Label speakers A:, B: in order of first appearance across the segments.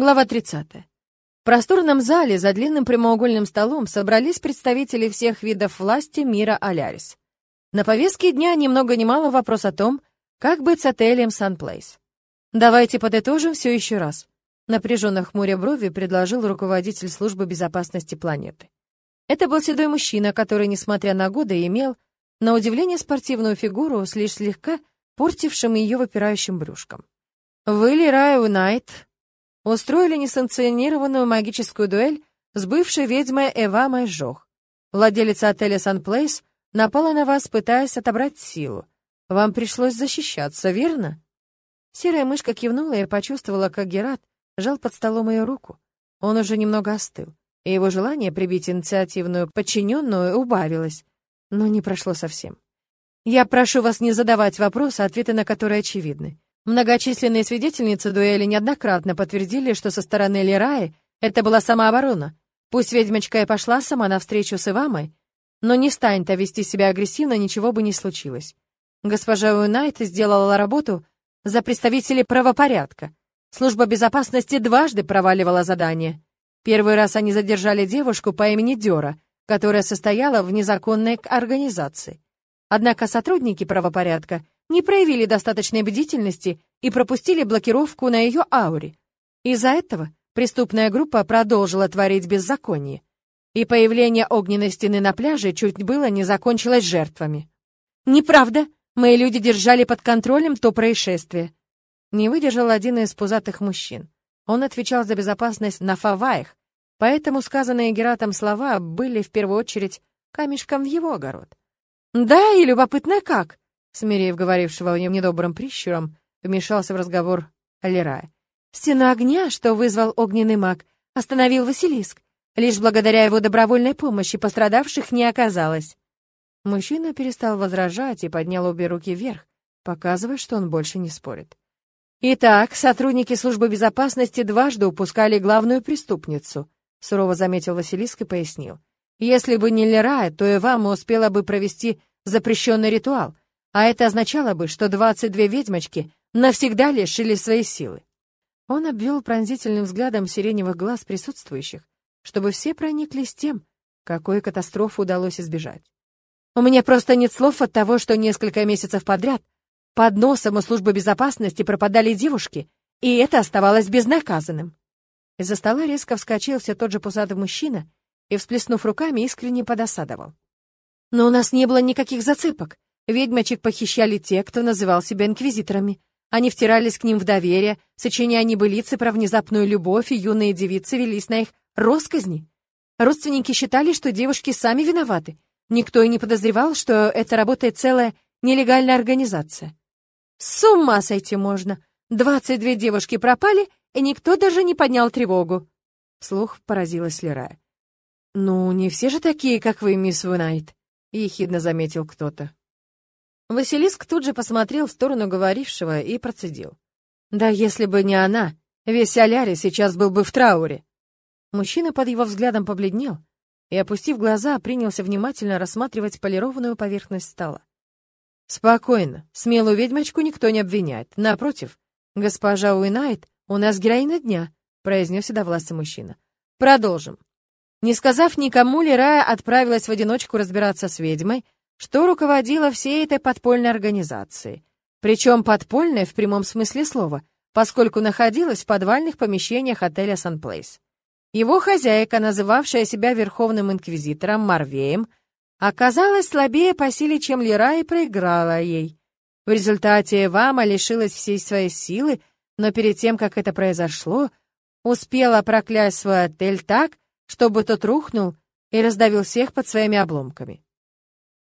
A: Глава 30. В просторном зале за длинным прямоугольным столом собрались представители всех видов власти мира Алярис. На повестке дня ни много мало вопрос о том, как быть с отелем Sunplace. Давайте подытожим все еще раз. Напряженно хмуря брови предложил руководитель службы безопасности планеты. Это был седой мужчина, который, несмотря на годы, имел, на удивление, спортивную фигуру с лишь слегка портившим ее выпирающим брюшком. Вы, Лирай Унайт, устроили несанкционированную магическую дуэль с бывшей ведьмой Эва Майжох. Владелица отеля «Санплейс» напала на вас, пытаясь отобрать силу. Вам пришлось защищаться, верно?» Серая мышка кивнула и почувствовала, как Герат жал под столом ее руку. Он уже немного остыл, и его желание прибить инициативную подчиненную убавилось, но не прошло совсем. «Я прошу вас не задавать вопросы, ответы на которые очевидны. Многочисленные свидетельницы дуэли неоднократно подтвердили, что со стороны Лираи это была самооборона. Пусть ведьмочка и пошла сама навстречу с Ивамой, но не станет вести себя агрессивно, ничего бы не случилось. Госпожа Унайт сделала работу за представителей правопорядка. Служба безопасности дважды проваливала задание. Первый раз они задержали девушку по имени Дёра, которая состояла в незаконной организации. Однако сотрудники правопорядка — не проявили достаточной бдительности и пропустили блокировку на ее ауре. Из-за этого преступная группа продолжила творить беззаконие, и появление огненной стены на пляже чуть было не закончилось жертвами. «Неправда! Мои люди держали под контролем то происшествие!» Не выдержал один из пузатых мужчин. Он отвечал за безопасность на Фаваях, поэтому сказанные Гератом слова были в первую очередь камешком в его огород. «Да, и любопытно как!» Смирив говорившего о нем недобрым прищуром, вмешался в разговор Лерая. «Стена огня, что вызвал огненный маг, остановил Василиск. Лишь благодаря его добровольной помощи пострадавших не оказалось». Мужчина перестал возражать и поднял обе руки вверх, показывая, что он больше не спорит. «Итак, сотрудники службы безопасности дважды упускали главную преступницу», сурово заметил Василиск и пояснил. «Если бы не Лерая, то и вам успела бы провести запрещенный ритуал, а это означало бы, что 22 ведьмочки навсегда лишили своей силы. Он обвел пронзительным взглядом сиреневых глаз присутствующих, чтобы все прониклись тем, какой катастрофы удалось избежать. У меня просто нет слов от того, что несколько месяцев подряд под носом у службы безопасности пропадали девушки, и это оставалось безнаказанным. Из-за стола резко вскочил все тот же пузатый мужчина и, всплеснув руками, искренне подосадовал. Но у нас не было никаких зацепок. Ведьмочек похищали те, кто называл себя инквизиторами. Они втирались к ним в доверие, сочиняя небылицы про внезапную любовь, и юные девицы велись на их росказни. Родственники считали, что девушки сами виноваты. Никто и не подозревал, что это работает целая нелегальная организация. С ума сойти можно. Двадцать две девушки пропали, и никто даже не поднял тревогу. Слух поразилась Лерая. «Ну, не все же такие, как вы, мисс Вунайт», — ехидно заметил кто-то. Василиск тут же посмотрел в сторону говорившего и процедил. «Да если бы не она, весь Аляри сейчас был бы в трауре». Мужчина под его взглядом побледнел и, опустив глаза, принялся внимательно рассматривать полированную поверхность стола. «Спокойно, смелую ведьмочку никто не обвиняет. Напротив, госпожа Уинайт у нас героиня дня», — произнес седовласый мужчина. «Продолжим». Не сказав никому, Лерая отправилась в одиночку разбираться с ведьмой, что руководила всей этой подпольной организацией. Причем подпольной в прямом смысле слова, поскольку находилась в подвальных помещениях отеля «Санплейс». Его хозяйка, называвшая себя Верховным Инквизитором Марвеем, оказалась слабее по силе, чем Лера и проиграла ей. В результате Вама лишилась всей своей силы, но перед тем, как это произошло, успела проклясть свой отель так, чтобы тот рухнул и раздавил всех под своими обломками.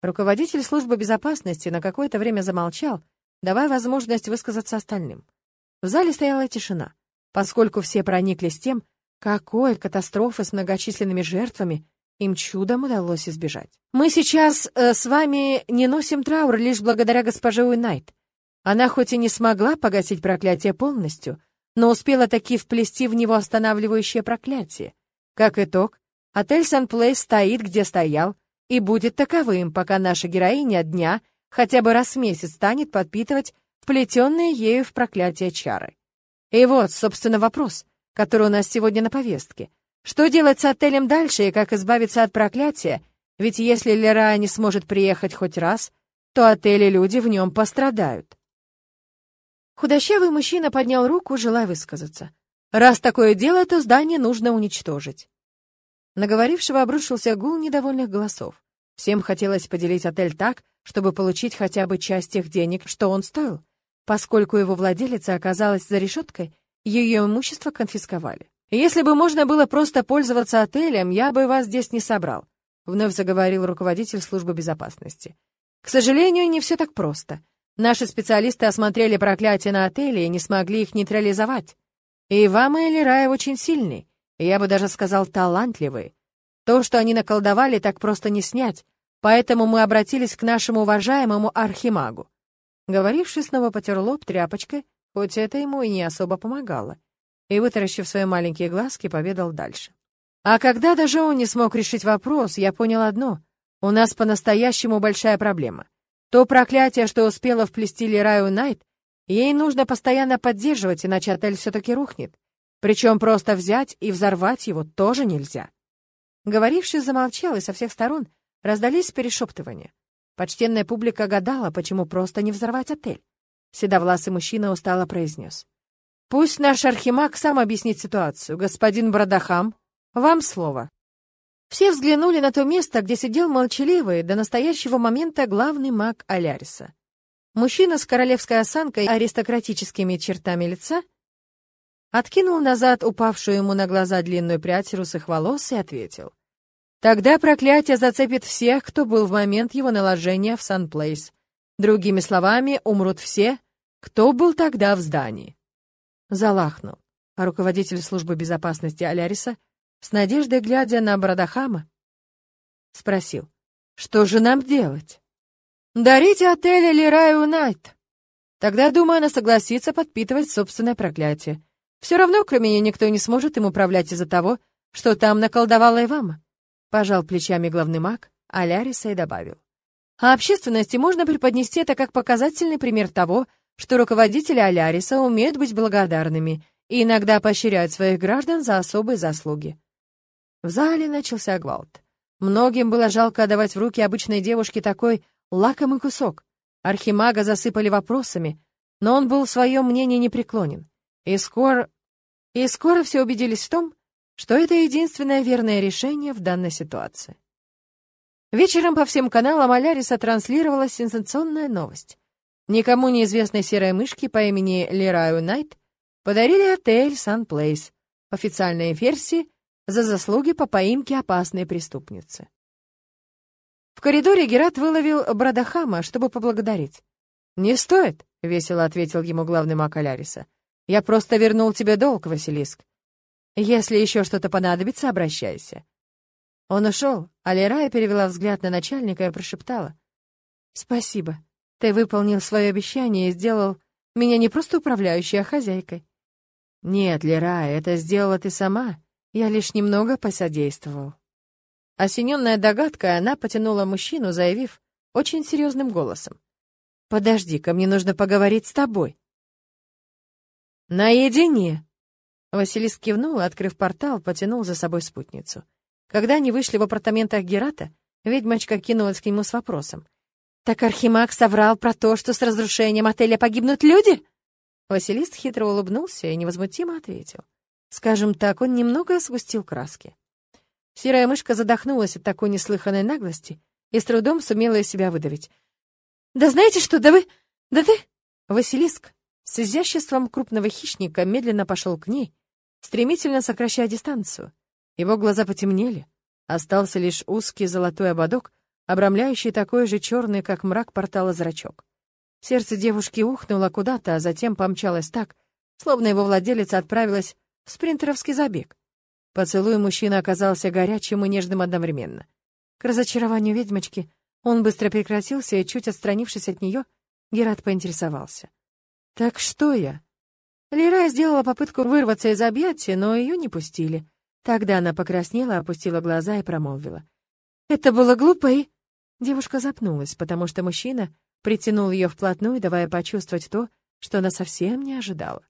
A: Руководитель службы безопасности на какое-то время замолчал, давая возможность высказаться остальным. В зале стояла тишина, поскольку все прониклись тем, какой катастрофы с многочисленными жертвами им чудом удалось избежать. «Мы сейчас э, с вами не носим траур лишь благодаря госпоже Уинайт. Она хоть и не смогла погасить проклятие полностью, но успела таки вплести в него останавливающее проклятие. Как итог, отель Сан-Плейс стоит, где стоял, и будет таковым, пока наша героиня дня хотя бы раз в месяц станет подпитывать вплетенные ею в проклятие чары. И вот, собственно, вопрос. который у нас сегодня на повестке. Что делать с отелем дальше и как избавиться от проклятия? Ведь если Лера не сможет приехать хоть раз, то отель и люди в нем пострадают. Худощавый мужчина поднял руку, желая высказаться. Раз такое дело, то здание нужно уничтожить. Наговорившего обрушился гул недовольных голосов. Всем хотелось поделить отель так, чтобы получить хотя бы часть тех денег, что он стоил. Поскольку его владелица оказалась за решеткой, ее имущество конфисковали. «Если бы можно было просто пользоваться отелем, я бы вас здесь не собрал», вновь заговорил руководитель службы безопасности. «К сожалению, не все так просто. Наши специалисты осмотрели проклятия на отеле и не смогли их нейтрализовать. И вам, и Рай очень сильный, я бы даже сказал талантливый. То, что они наколдовали, так просто не снять, поэтому мы обратились к нашему уважаемому архимагу. Говоривший снова потер лоб тряпочкой, хоть это ему и не особо помогало, и, вытаращив свои маленькие глазки, поведал дальше. А когда даже он не смог решить вопрос, я понял одно — у нас по-настоящему большая проблема — то проклятие, что успела вплести Лираю Найт, ей нужно постоянно поддерживать, иначе отель все-таки рухнет. Причем просто взять и взорвать его тоже нельзя. Говоривший замолчал, и со всех сторон раздались перешептывания. Почтенная публика гадала, почему просто не взорвать отель. Седовласый мужчина устало произнес. «Пусть наш архимаг сам объяснит ситуацию. Господин Брадахам, вам слово». Все взглянули на то место, где сидел молчаливый до настоящего момента главный маг Аляриса. Мужчина с королевской осанкой и аристократическими чертами лица откинул назад упавшую ему на глаза длинную прядь русых волос и ответил. «Тогда проклятие зацепит всех, кто был в момент его наложения в Сан-Плейс. Другими словами, умрут все, кто был тогда в здании». Залахнул, а руководитель службы безопасности Аляриса с надеждой глядя на Брадахама, спросил, что же нам делать? Дарите отель Лираю Найт. Тогда, думаю, она согласится подпитывать собственное проклятие. Все равно, кроме нее, никто не сможет им управлять из-за того, что там наколдовала Ивама. Пожал плечами главный маг, а Ляриса и добавил. А общественности можно преподнести это как показательный пример того, что руководители Аляриса умеют быть благодарными и иногда поощряют своих граждан за особые заслуги. В зале начался гвалт. Многим было жалко отдавать в руки обычной девушке такой лакомый кусок. Архимага засыпали вопросами, но он был в своем мнении непреклонен. И скоро... И скоро все убедились в том, что это единственное верное решение в данной ситуации. Вечером по всем каналам Аляриса транслировалась сенсационная новость. Никому неизвестной серой мышке по имени Лераю Найт подарили отель Сан Плейс. В официальной версии за заслуги по поимке опасной преступницы. В коридоре Герат выловил Брадахама, чтобы поблагодарить. «Не стоит», — весело ответил ему главный маг Аляриса. «Я просто вернул тебе долг, Василиск. Если еще что-то понадобится, обращайся». Он ушел, а Лерая перевела взгляд на начальника и прошептала. «Спасибо. Ты выполнил свое обещание и сделал меня не просто управляющей, а хозяйкой». «Нет, Лерая, это сделала ты сама», я лишь немного посодействовал. Осененная догадкой, она потянула мужчину, заявив очень серьезным голосом. «Подожди-ка, мне нужно поговорить с тобой». «Наедине!» Василиск кивнул открыв портал, потянул за собой спутницу. Когда они вышли в апартаментах Герата, ведьмочка кинулась к нему с вопросом. «Так Архимаг соврал про то, что с разрушением отеля погибнут люди?» Василист хитро улыбнулся и невозмутимо ответил. Скажем так, он немного сгустил краски. Серая мышка задохнулась от такой неслыханной наглости и с трудом сумела из себя выдавить. «Да знаете что, да вы... да ты...» Василиск с изяществом крупного хищника медленно пошел к ней, стремительно сокращая дистанцию. Его глаза потемнели. Остался лишь узкий золотой ободок, обрамляющий такой же черный, как мрак портала зрачок. Сердце девушки ухнуло куда-то, а затем помчалось так, словно его владелица отправилась спринтеровский забег. Поцелуй мужчины оказался горячим и нежным одновременно. К разочарованию ведьмочки он быстро прекратился и, чуть отстранившись от нее, Герат поинтересовался. «Так что я?» Лера сделала попытку вырваться из объятия, но ее не пустили. Тогда она покраснела, опустила глаза и промолвила. «Это было глупо и...» Девушка запнулась, потому что мужчина притянул ее вплотную, давая почувствовать то, что она совсем не ожидала.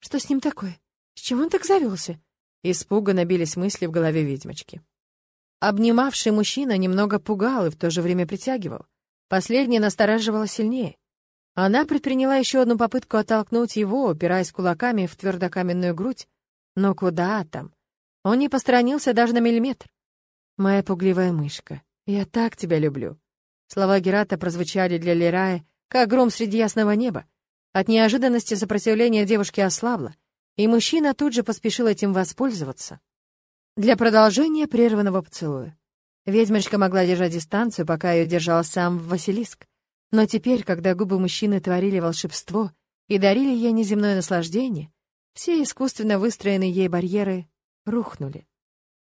A: «Что с ним такое?» С чего он так завелся? Испуганно бились мысли в голове ведьмочки. Обнимавший мужчина немного пугал и в то же время притягивал. Последнее настораживало сильнее. Она предприняла еще одну попытку оттолкнуть его, упираясь кулаками в твердокаменную грудь. Но куда там? Он не посторонился даже на миллиметр. «Моя пугливая мышка, я так тебя люблю». Слова Герата прозвучали для Лерая, как гром среди ясного неба. От неожиданности сопротивление девушки ослабло, и мужчина тут же поспешил этим воспользоваться. Для продолжения прерванного поцелуя. Ведьмочка могла держать дистанцию, пока ее держал сам Василиск. Но теперь, когда губы мужчины творили волшебство и дарили ей неземное наслаждение, все искусственно выстроенные ей барьеры рухнули.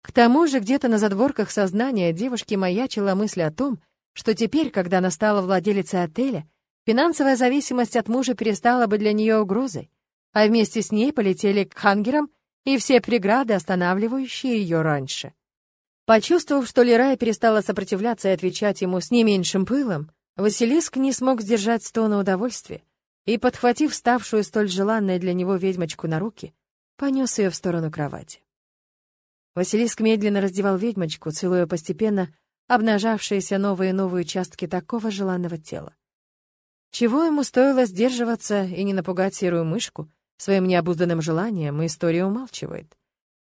A: К тому же где-то на задворках сознания девушки маячила мысль о том, что теперь, когда она стала владелицей отеля, финансовая зависимость от мужа перестала бы для нее угрозой, а вместе с ней полетели к хангерам и все преграды, останавливающие ее раньше. Почувствовав, что Лирая перестала сопротивляться и отвечать ему с не меньшим пылом, Василиск не смог сдержать стона удовольствия и, подхватив ставшую столь желанной для него ведьмочку на руки, понес ее в сторону кровати. Василиск медленно раздевал ведьмочку, целуя постепенно обнажавшиеся новые и новые участки такого желанного тела. Чего ему стоило сдерживаться и не напугать серую мышку своим необузданным желанием, история умалчивает.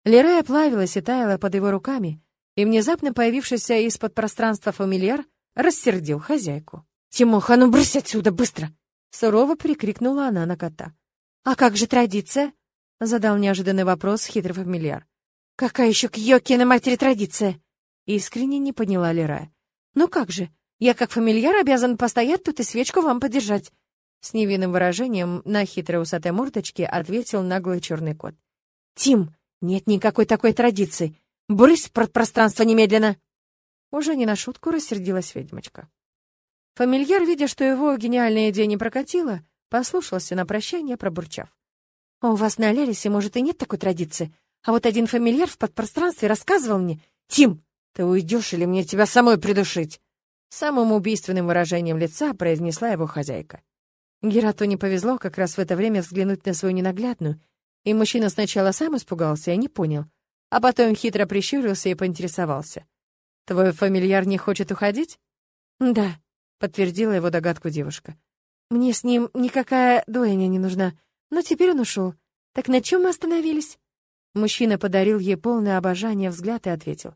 A: Лерая плавилась и таяла под его руками, и внезапно появившийся из-под пространства фамильяр рассердил хозяйку. «Тимоха, ну брысь отсюда, быстро!» Сурово прикрикнула она на кота. «А как же традиция?» Задал неожиданный вопрос хитрый фамильяр. «Какая еще к Йоке на матери традиция?» Искренне не поняла Лера. «Ну как же, я как фамильяр обязан постоять тут и свечку вам подержать». С невинным выражением на хитрой усатой мордочке ответил наглый черный кот. «Тим, нет никакой такой традиции. Брысь в пространство немедленно!» Уже не на шутку рассердилась ведьмочка. Фамильяр, видя, что его гениальная идея не прокатила, послушался на прощание, пробурчав. «У вас на Алерисе, может, и нет такой традиции, а вот один фамильяр в подпространстве рассказывал мне, «Тим, ты уйдешь или мне тебя самой придушить?» Самым убийственным выражением лица произнесла его хозяйка. Герату не повезло как раз в это время взглянуть на свою ненаглядную, и мужчина сначала сам испугался и не понял, а потом хитро прищурился и поинтересовался. «Твой фамильяр не хочет уходить?» «Да», — подтвердила его догадку девушка. «Мне с ним никакая дуэня не нужна, но теперь он ушел. Так на чем мы остановились?» Мужчина подарил ей полное обожание взгляд и ответил.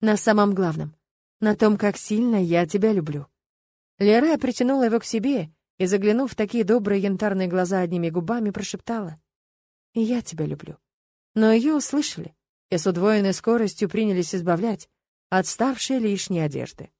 A: «На самом главном. На том, как сильно я тебя люблю». Лера притянула его к себе и, заглянув в такие добрые янтарные глаза одними губами, прошептала. «И я тебя люблю». Но ее услышали и с удвоенной скоростью принялись избавлять от ставшей лишней одежды.